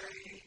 change.